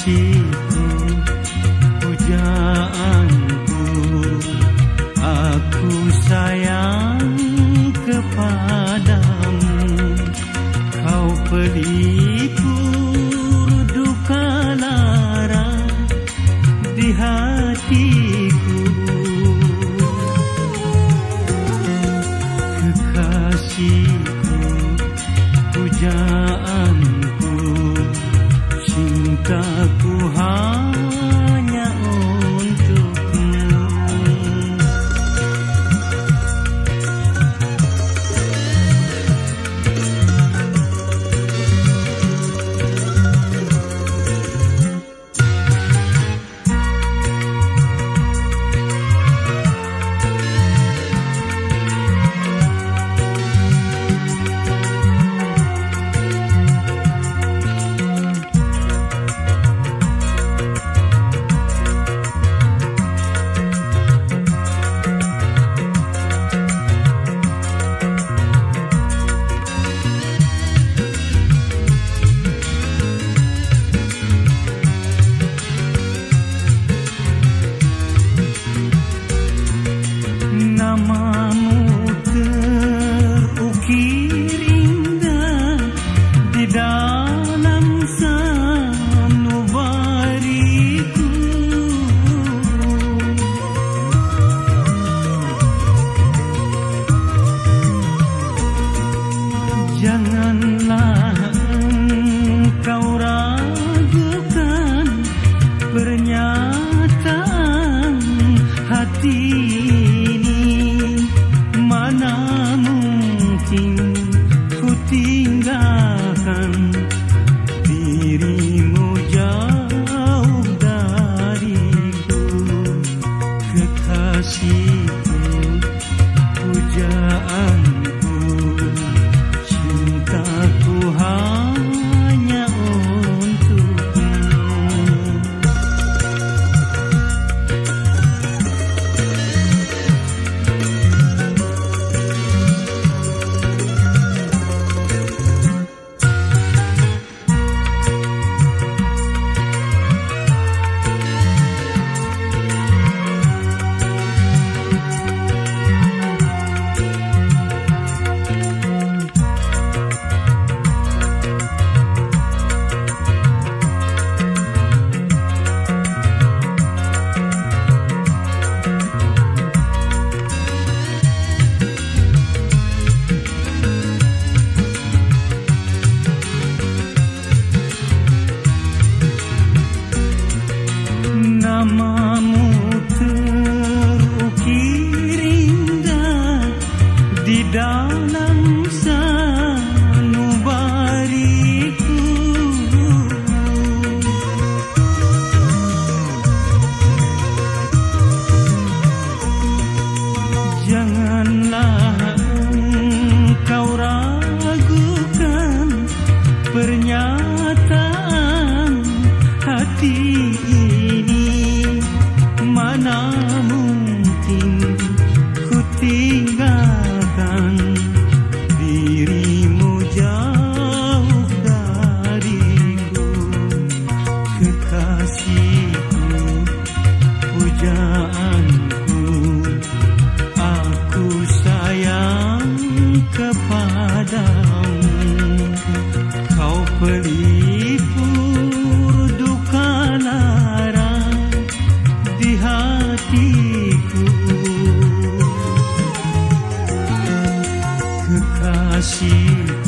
kekasihku pujaanku. Aku sayang kepadamu. Kau pelipur duka lara di hatiku. Kekasihku pernyataan hati ini. Mana mungkin ku tinggalkan dirimu jauh dariku? Kekasihku pujaanku pelipur duka lara di hatiku. Kekasihku